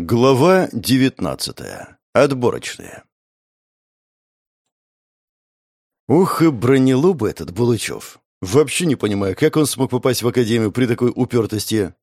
Глава девятнадцатая. Отборочные. Ух, и бронелюб этот Булычев. Вообще не понимаю, как он смог попасть в академию при такой упертости.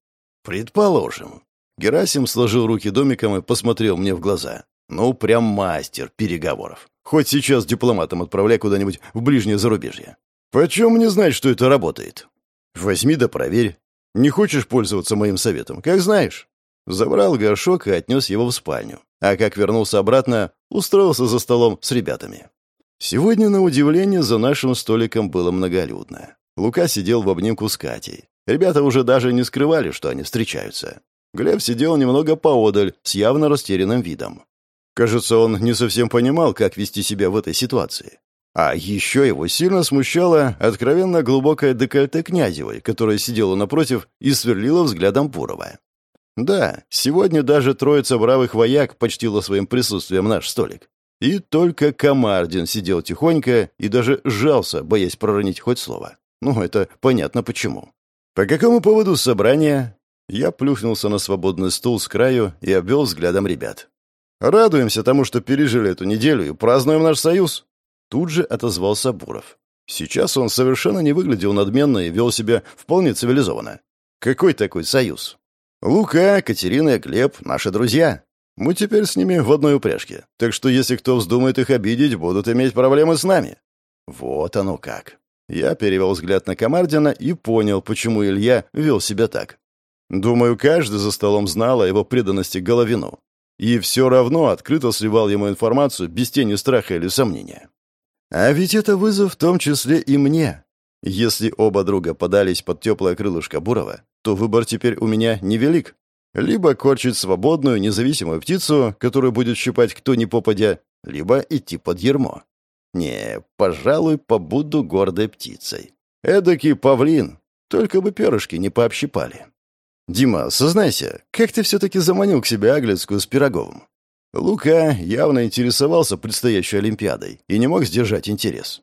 Предположим. Герасим сложил руки домиком и посмотрел мне в глаза. Ну, прям мастер переговоров. Хоть сейчас дипломатом отправляй куда-нибудь в ближнее зарубежье. Почем мне знать, что это работает? Возьми да проверь. Не хочешь пользоваться моим советом? Как знаешь. Забрал горшок и отнес его в спальню. А как вернулся обратно, устроился за столом с ребятами. Сегодня, на удивление, за нашим столиком было многолюдно. Лука сидел в обнимку с Катей. Ребята уже даже не скрывали, что они встречаются. Глеб сидел немного поодаль, с явно растерянным видом. Кажется, он не совсем понимал, как вести себя в этой ситуации. А еще его сильно смущало откровенно глубокое декольте Князевой, которая сидела напротив и сверлила взглядом Бурова. Да, сегодня даже троица бравых вояк почтила своим присутствием наш столик. И только Камардин сидел тихонько и даже сжался, боясь проронить хоть слово. Ну, это понятно почему. По какому поводу собрания? Я плюхнулся на свободный стул с краю и обвел взглядом ребят. Радуемся тому, что пережили эту неделю и празднуем наш союз. Тут же отозвался Буров. Сейчас он совершенно не выглядел надменно и вел себя вполне цивилизованно. Какой такой союз? Лука, Катерина и Глеб — наши друзья. Мы теперь с ними в одной упряжке. Так что если кто вздумает их обидеть, будут иметь проблемы с нами. Вот оно как. Я перевел взгляд на Комардина и понял, почему Илья вел себя так. Думаю, каждый за столом знал о его преданности Головину. И все равно открыто сливал ему информацию без тени страха или сомнения. А ведь это вызов в том числе и мне. Если оба друга подались под теплое крылышко Бурова, то выбор теперь у меня невелик. Либо корчить свободную, независимую птицу, которую будет щипать кто ни попадя, либо идти под ермо. Не, пожалуй, побуду гордой птицей. Эдакий павлин, только бы перышки не пообщипали. «Дима, сознайся, как ты все-таки заманил к себе Аглицкую с Пироговым?» Лука явно интересовался предстоящей Олимпиадой и не мог сдержать интерес.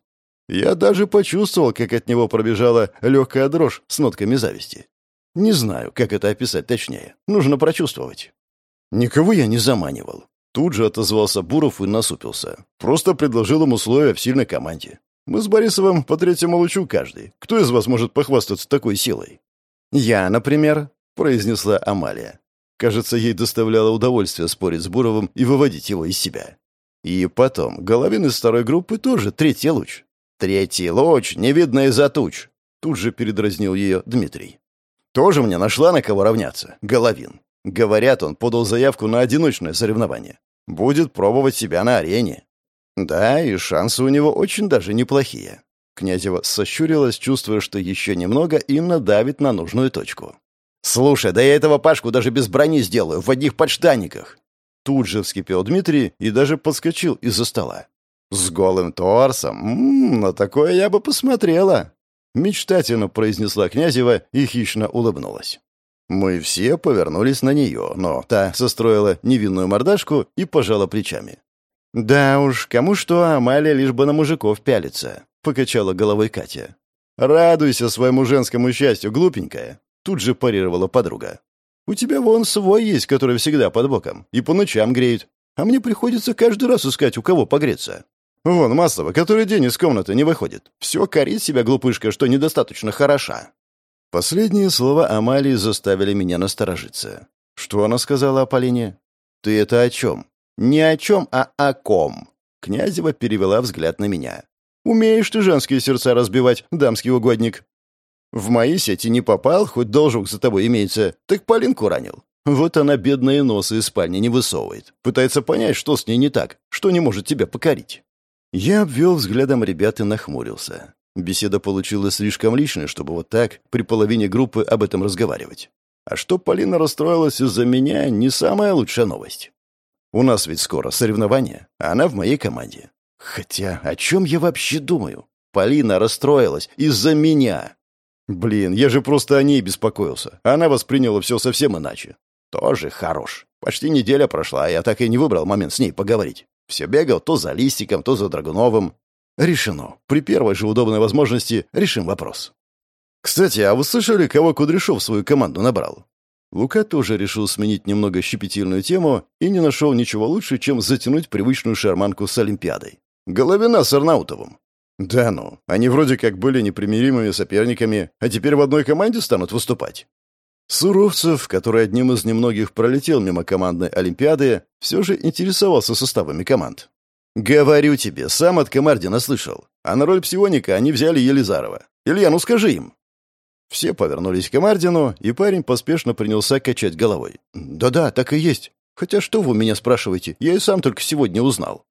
Я даже почувствовал, как от него пробежала легкая дрожь с нотками зависти. Не знаю, как это описать точнее. Нужно прочувствовать. Никого я не заманивал. Тут же отозвался Буров и насупился. Просто предложил им условия в сильной команде. Мы с Борисовым по третьему лучу каждый. Кто из вас может похвастаться такой силой? Я, например, произнесла Амалия. Кажется, ей доставляло удовольствие спорить с Буровым и выводить его из себя. И потом, Головин из второй группы тоже третий луч. Третий луч, не видно из-за туч. Тут же передразнил ее Дмитрий. Тоже мне нашла на кого равняться. Головин. Говорят, он подал заявку на одиночное соревнование. Будет пробовать себя на арене. Да, и шансы у него очень даже неплохие. Князева сощурилась, чувствуя, что еще немного и надавит на нужную точку. «Слушай, да я этого Пашку даже без брони сделаю, в одних подштанниках!» Тут же вскипел Дмитрий и даже подскочил из-за стола. «С голым торсом? М на такое я бы посмотрела!» Мечтательно произнесла Князева и хищно улыбнулась. Мы все повернулись на нее, но та состроила невинную мордашку и пожала плечами. «Да уж, кому что, Амалия лишь бы на мужиков пялится», — покачала головой Катя. «Радуйся своему женскому счастью, глупенькая», — тут же парировала подруга. «У тебя вон свой есть, который всегда под боком, и по ночам греет, а мне приходится каждый раз искать, у кого погреться». Вон, Маслова, который день из комнаты не выходит. Все корит себя глупышка, что недостаточно хороша. Последние слова Амалии заставили меня насторожиться. Что она сказала о Полине? Ты это о чем? Не о чем, а о ком. Князева перевела взгляд на меня. Умеешь ты женские сердца разбивать, дамский угодник. В мои сети не попал, хоть должок за тобой имеется, так Полинку ранил. Вот она бедные носы из спальни не высовывает. Пытается понять, что с ней не так, что не может тебя покорить. Я обвел взглядом ребят и нахмурился. Беседа получилась слишком личной, чтобы вот так, при половине группы, об этом разговаривать. А что Полина расстроилась из-за меня, не самая лучшая новость. У нас ведь скоро соревнования, а она в моей команде. Хотя, о чем я вообще думаю? Полина расстроилась из-за меня. Блин, я же просто о ней беспокоился. Она восприняла все совсем иначе. Тоже хорош. Почти неделя прошла, а я так и не выбрал момент с ней поговорить. Все бегал то за Листиком, то за Драгуновым. Решено. При первой же удобной возможности решим вопрос. Кстати, а вы слышали, кого Кудряшов свою команду набрал? Лука тоже решил сменить немного щепетильную тему и не нашел ничего лучше, чем затянуть привычную шарманку с Олимпиадой. Головина с Арнаутовым. Да ну, они вроде как были непримиримыми соперниками, а теперь в одной команде станут выступать. Суровцев, который одним из немногих пролетел мимо командной Олимпиады, все же интересовался составами команд. «Говорю тебе, сам от Комардина слышал. А на роль псионика они взяли Елизарова. Илья, ну скажи им». Все повернулись к Комардину, и парень поспешно принялся качать головой. «Да-да, так и есть. Хотя что вы меня спрашиваете? Я и сам только сегодня узнал».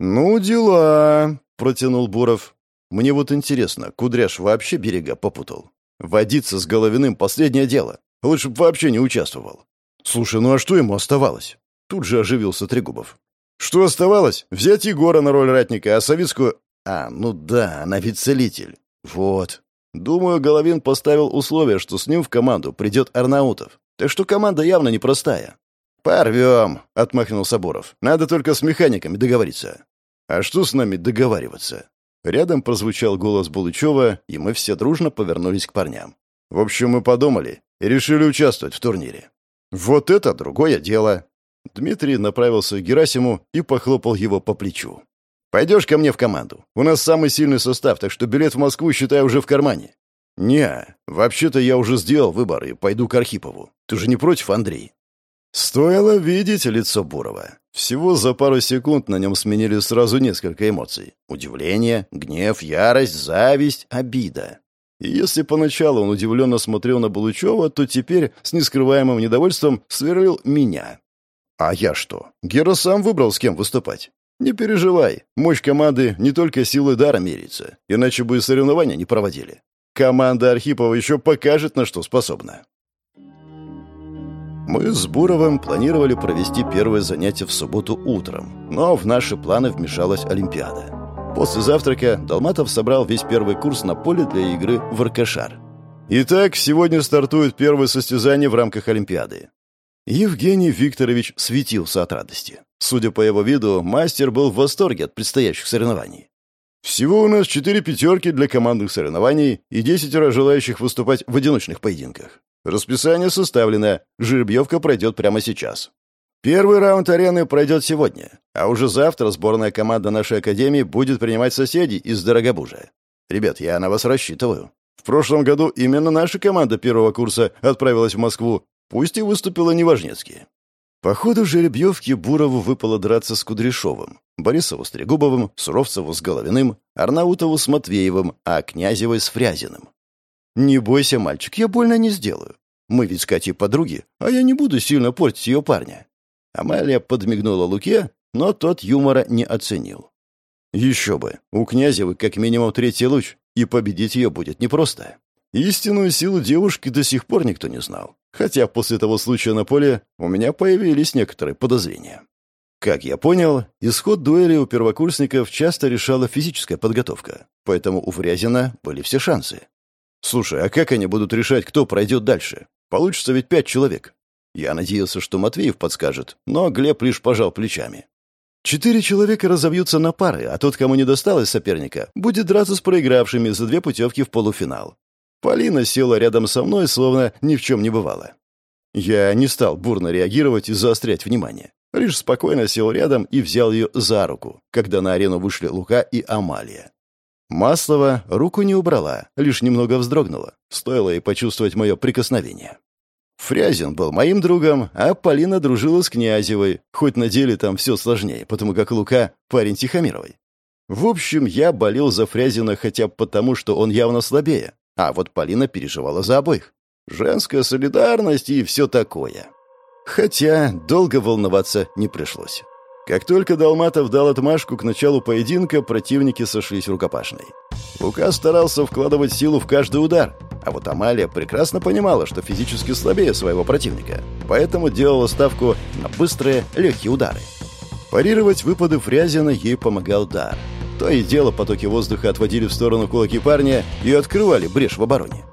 «Ну, дела», — протянул Буров. «Мне вот интересно, Кудряш вообще берега попутал? Водиться с Головиным — последнее дело. Лучше бы вообще не участвовал». «Слушай, ну а что ему оставалось?» Тут же оживился Трегубов. «Что оставалось? Взять Егора на роль ратника, а Савицкую...» «А, ну да, она ведь целитель. Вот. Думаю, Головин поставил условие, что с ним в команду придет Арнаутов. Так что команда явно непростая». «Порвем», — отмахнулся Боров. «Надо только с механиками договориться». «А что с нами договариваться?» Рядом прозвучал голос Булычева, и мы все дружно повернулись к парням. «В общем, мы подумали и решили участвовать в турнире». «Вот это другое дело», Дмитрий направился к Герасиму и похлопал его по плечу. «Пойдешь ко мне в команду. У нас самый сильный состав, так что билет в Москву, считай, уже в кармане». «Не, вообще-то я уже сделал выбор и пойду к Архипову. Ты же не против, Андрей?» Стоило видеть лицо Бурова. Всего за пару секунд на нем сменили сразу несколько эмоций. Удивление, гнев, ярость, зависть, обида. И если поначалу он удивленно смотрел на Булычева, то теперь с нескрываемым недовольством сверлил меня. А я что? Гера сам выбрал, с кем выступать. Не переживай, мощь команды не только силой дара меряется, иначе бы и соревнования не проводили. Команда Архипова еще покажет, на что способна. Мы с Буровым планировали провести первое занятие в субботу утром, но в наши планы вмешалась Олимпиада. После завтрака Долматов собрал весь первый курс на поле для игры в Аркашар. Итак, сегодня стартует первое состязание в рамках Олимпиады. Евгений Викторович светился от радости. Судя по его виду, мастер был в восторге от предстоящих соревнований. Всего у нас четыре пятерки для командных соревнований и десятеро желающих выступать в одиночных поединках. Расписание составлено, жеребьевка пройдет прямо сейчас. Первый раунд арены пройдет сегодня, а уже завтра сборная команда нашей академии будет принимать соседей из Дорогобужа. Ребят, я на вас рассчитываю. В прошлом году именно наша команда первого курса отправилась в Москву, Пусть и выступила неважнецки. По ходу жеребьевки Бурову выпало драться с Кудряшовым, Борисову с Трегубовым, Суровцеву с Головиным, Арнаутову с Матвеевым, а Князевой с Фрязиным. «Не бойся, мальчик, я больно не сделаю. Мы ведь с Катей подруги, а я не буду сильно портить ее парня». Амалия подмигнула Луке, но тот юмора не оценил. «Еще бы, у Князевой как минимум третий луч, и победить ее будет непросто. Истинную силу девушки до сих пор никто не знал. Хотя после того случая на поле у меня появились некоторые подозрения. Как я понял, исход дуэли у первокурсников часто решала физическая подготовка, поэтому у Фрязина были все шансы. Слушай, а как они будут решать, кто пройдет дальше? Получится ведь пять человек. Я надеялся, что Матвеев подскажет, но Глеб лишь пожал плечами. Четыре человека разобьются на пары, а тот, кому не досталось соперника, будет драться с проигравшими за две путевки в полуфинал. Полина села рядом со мной, словно ни в чем не бывало. Я не стал бурно реагировать и заострять внимание. Лишь спокойно сел рядом и взял ее за руку, когда на арену вышли Лука и Амалия. Маслова руку не убрала, лишь немного вздрогнула. Стоило ей почувствовать мое прикосновение. Фрязин был моим другом, а Полина дружила с Князевой, хоть на деле там все сложнее, потому как Лука — парень Тихомировой. В общем, я болел за Фрязина хотя бы потому, что он явно слабее, а вот Полина переживала за обоих. Женская солидарность и все такое. Хотя долго волноваться не пришлось. Как только Долматов дал отмашку к началу поединка, противники сошлись рукопашной. Лука старался вкладывать силу в каждый удар, а вот Амалия прекрасно понимала, что физически слабее своего противника, поэтому делала ставку на быстрые, легкие удары. Парировать выпады Фрязина ей помогал дар — то и дело потоки воздуха отводили в сторону кулаки парня и открывали брешь в обороне.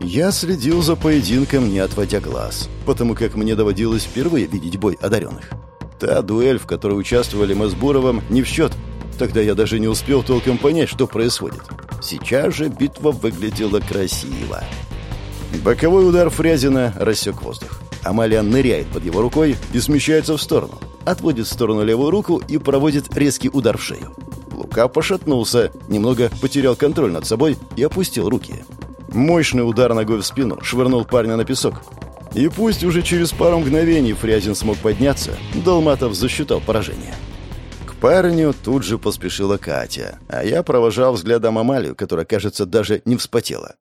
Я следил за поединком, не отводя глаз, потому как мне доводилось впервые видеть бой одаренных. Та дуэль, в которой участвовали мы с Буровым, не в счет. Тогда я даже не успел толком понять, что происходит. Сейчас же битва выглядела красиво. Боковой удар Фрязина рассек воздух. Амалия ныряет под его рукой и смещается в сторону. Отводит в сторону левую руку и проводит резкий удар в шею. Лука пошатнулся, немного потерял контроль над собой и опустил руки. Мощный удар ногой в спину швырнул парня на песок. И пусть уже через пару мгновений Фрязин смог подняться, Долматов засчитал поражение. Парню тут же поспешила Катя, а я провожал взглядом Амалию, которая, кажется, даже не вспотела.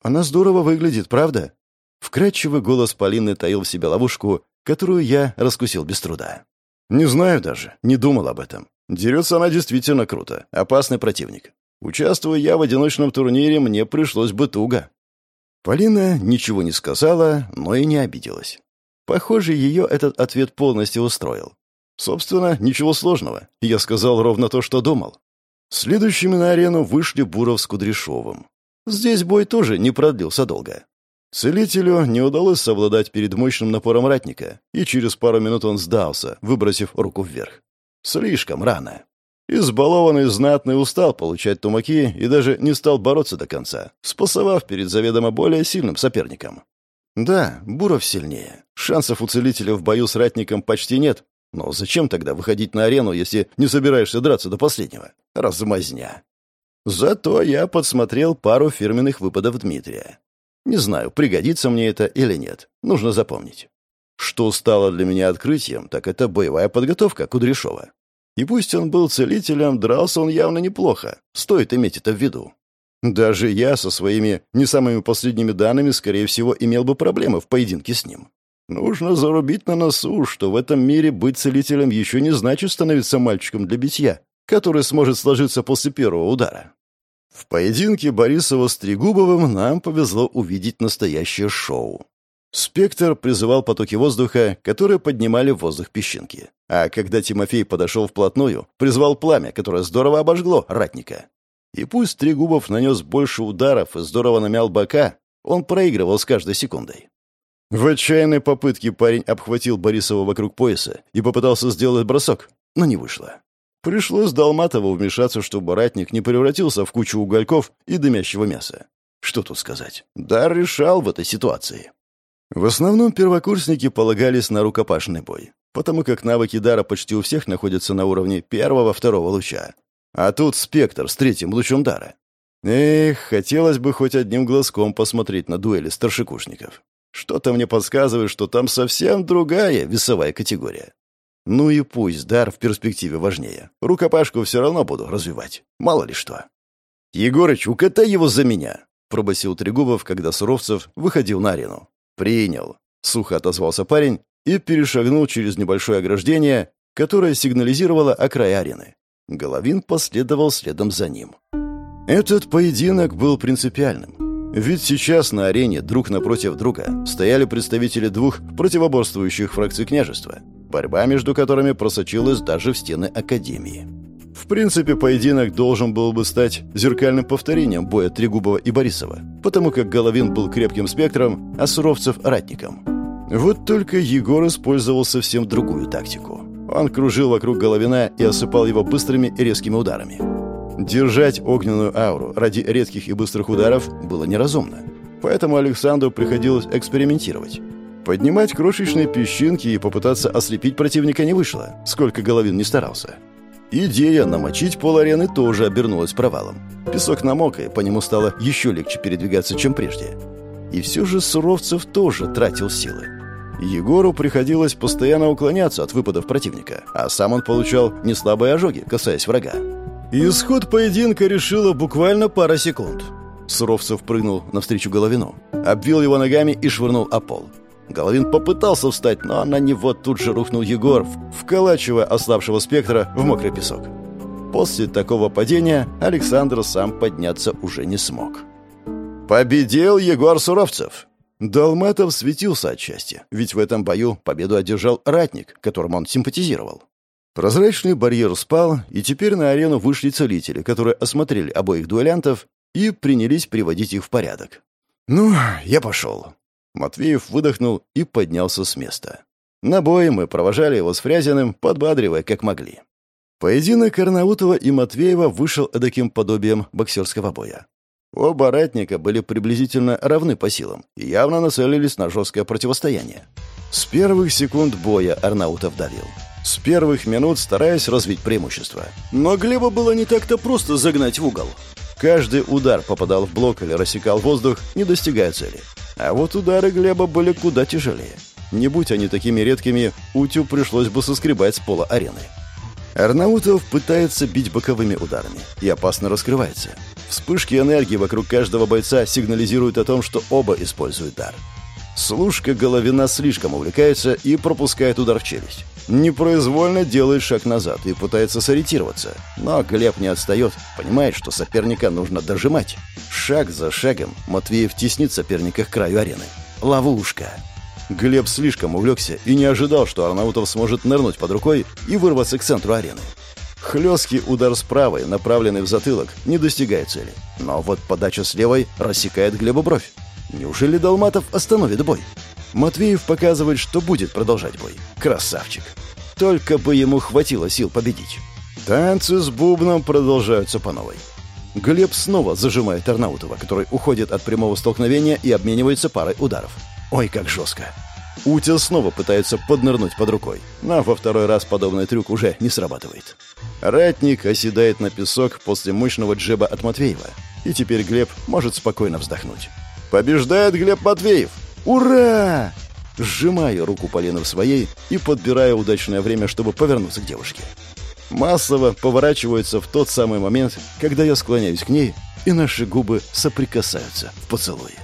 «Она здорово выглядит, правда?» Вкрадчивый голос Полины таил в себе ловушку, которую я раскусил без труда. «Не знаю даже, не думал об этом. Дерется она действительно круто, опасный противник. Участвуя я в одиночном турнире, мне пришлось бы туго». Полина ничего не сказала, но и не обиделась. Похоже, ее этот ответ полностью устроил. Собственно, ничего сложного. Я сказал ровно то, что думал. Следующими на арену вышли Буров с Кудряшовым. Здесь бой тоже не продлился долго. Целителю не удалось совладать перед мощным напором ратника, и через пару минут он сдался, выбросив руку вверх. Слишком рано. Избалованный знатный устал получать тумаки и даже не стал бороться до конца, спасовав перед заведомо более сильным соперником. Да, Буров сильнее. Шансов у целителя в бою с ратником почти нет. Но зачем тогда выходить на арену, если не собираешься драться до последнего? Размазня. Зато я подсмотрел пару фирменных выпадов Дмитрия. Не знаю, пригодится мне это или нет. Нужно запомнить. Что стало для меня открытием, так это боевая подготовка Кудряшова. И пусть он был целителем, дрался он явно неплохо. Стоит иметь это в виду. Даже я со своими не самыми последними данными, скорее всего, имел бы проблемы в поединке с ним. Нужно зарубить на носу, что в этом мире быть целителем еще не значит становиться мальчиком для битья, который сможет сложиться после первого удара. В поединке Борисова с Трегубовым нам повезло увидеть настоящее шоу. Спектр призывал потоки воздуха, которые поднимали в воздух песчинки. А когда Тимофей подошел вплотную, призвал пламя, которое здорово обожгло ратника. И пусть Трегубов нанес больше ударов и здорово намял бока, он проигрывал с каждой секундой. В отчаянной попытке парень обхватил Борисова вокруг пояса и попытался сделать бросок, но не вышло. Пришлось Долматову вмешаться, чтобы ратник не превратился в кучу угольков и дымящего мяса. Что тут сказать? Дар решал в этой ситуации. В основном первокурсники полагались на рукопашный бой, потому как навыки дара почти у всех находятся на уровне первого-второго луча. А тут спектр с третьим лучом дара. Эх, хотелось бы хоть одним глазком посмотреть на дуэли старшекурсников. Что-то мне подсказывает, что там совсем другая весовая категория. Ну и пусть дар в перспективе важнее. Рукопашку все равно буду развивать. Мало ли что. «Егорыч, укатай его за меня!» — пробасил Трегубов, когда Суровцев выходил на арену. «Принял», — сухо отозвался парень и перешагнул через небольшое ограждение, которое сигнализировало о крае арены. Головин последовал следом за ним. Этот поединок был принципиальным. Ведь сейчас на арене друг напротив друга стояли представители двух противоборствующих фракций княжества — борьба между которыми просочилась даже в стены Академии. В принципе, поединок должен был бы стать зеркальным повторением боя Трегубова и Борисова, потому как Головин был крепким спектром, а Суровцев — ратником. Вот только Егор использовал совсем другую тактику. Он кружил вокруг Головина и осыпал его быстрыми и резкими ударами. Держать огненную ауру ради редких и быстрых ударов было неразумно. Поэтому Александру приходилось экспериментировать. Поднимать крошечные песчинки и попытаться ослепить противника не вышло, сколько Головин не старался. Идея намочить пол арены тоже обернулась провалом. Песок намок, и по нему стало еще легче передвигаться, чем прежде. И все же Суровцев тоже тратил силы. Егору приходилось постоянно уклоняться от выпадов противника, а сам он получал неслабые ожоги, касаясь врага. Исход поединка решила буквально пара секунд. Суровцев прыгнул навстречу Головину, обвил его ногами и швырнул о пол. Головин попытался встать, но на него тут же рухнул Егор, вколачивая ослабшего спектра в мокрый песок. После такого падения Александр сам подняться уже не смог. Победил Егор Суровцев. Долматов светился от счастья, ведь в этом бою победу одержал ратник, которому он симпатизировал. Прозрачный барьер спал, и теперь на арену вышли целители, которые осмотрели обоих дуэлянтов и принялись приводить их в порядок. «Ну, я пошел. Матвеев выдохнул и поднялся с места. На бой мы провожали его с Фрязиным, подбадривая как могли. Поединок Карнаутова и Матвеева вышел эдаким подобием боксерского боя. Оба ратника были приблизительно равны по силам и явно нацелились на жесткое противостояние. С первых секунд боя Арнаутов давил. С первых минут стараясь развить преимущество. Но Глеба было не так-то просто загнать в угол. Каждый удар попадал в блок или рассекал воздух, не достигая цели. А вот удары Глеба были куда тяжелее. Не будь они такими редкими, Утю пришлось бы соскребать с пола арены. Арнаутов пытается бить боковыми ударами и опасно раскрывается. Вспышки энергии вокруг каждого бойца сигнализируют о том, что оба используют дар. Служка Головина слишком увлекается и пропускает удар в челюсть. Непроизвольно делает шаг назад и пытается сориентироваться. Но Глеб не отстает, понимает, что соперника нужно дожимать. Шаг за шагом Матвеев теснит соперника к краю арены. Ловушка. Глеб слишком увлекся и не ожидал, что Арнаутов сможет нырнуть под рукой и вырваться к центру арены. Хлесткий удар с правой, направленный в затылок, не достигает цели. Но вот подача с левой рассекает Глебу бровь. Неужели Долматов остановит бой? Матвеев показывает, что будет продолжать бой. Красавчик. Только бы ему хватило сил победить. Танцы с бубном продолжаются по новой. Глеб снова зажимает Арнаутова, который уходит от прямого столкновения и обменивается парой ударов. Ой, как жестко. Утя снова пытается поднырнуть под рукой, но во второй раз подобный трюк уже не срабатывает. Ратник оседает на песок после мощного джеба от Матвеева, и теперь Глеб может спокойно вздохнуть. Побеждает Глеб Матвеев! Ура! Сжимаю руку Полины в своей и подбираю удачное время, чтобы повернуться к девушке. Маслова поворачивается в тот самый момент, когда я склоняюсь к ней, и наши губы соприкасаются в поцелуе.